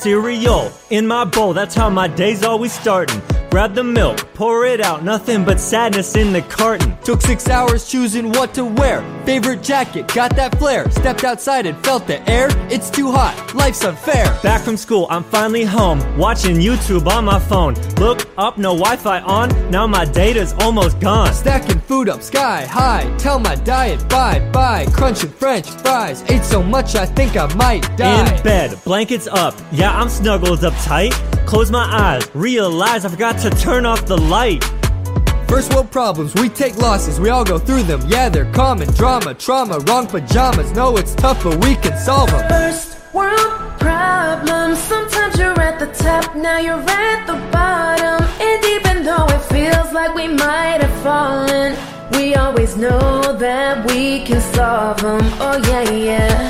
cereal in my bowl. That's how my day's always starting. Grab the milk, pour it out, nothing but sadness in the carton. Took six hours choosing what to wear. Favorite jacket, got that flare. Stepped outside and felt the air. It's too hot, life's unfair. Back from school, I'm finally home, watching YouTube on my phone. Look up, no Wi Fi on, now my data's almost gone. Stacking food up sky high. Tell my diet bye bye. Crunching French fries. Ate so much I think I might die. In bed, blankets up, yeah, I'm snuggled up tight. Close my eyes, realize I forgot to turn off the light. First world problems, we take losses, we all go through them. Yeah, they're common. Drama, trauma, wrong pajamas. No, it's tough, but we can solve them. First world problems. Sometimes you're at the top, now you're at the bottom. And even though it feels like we might have fallen, we always know that we can solve them. Oh, yeah, yeah.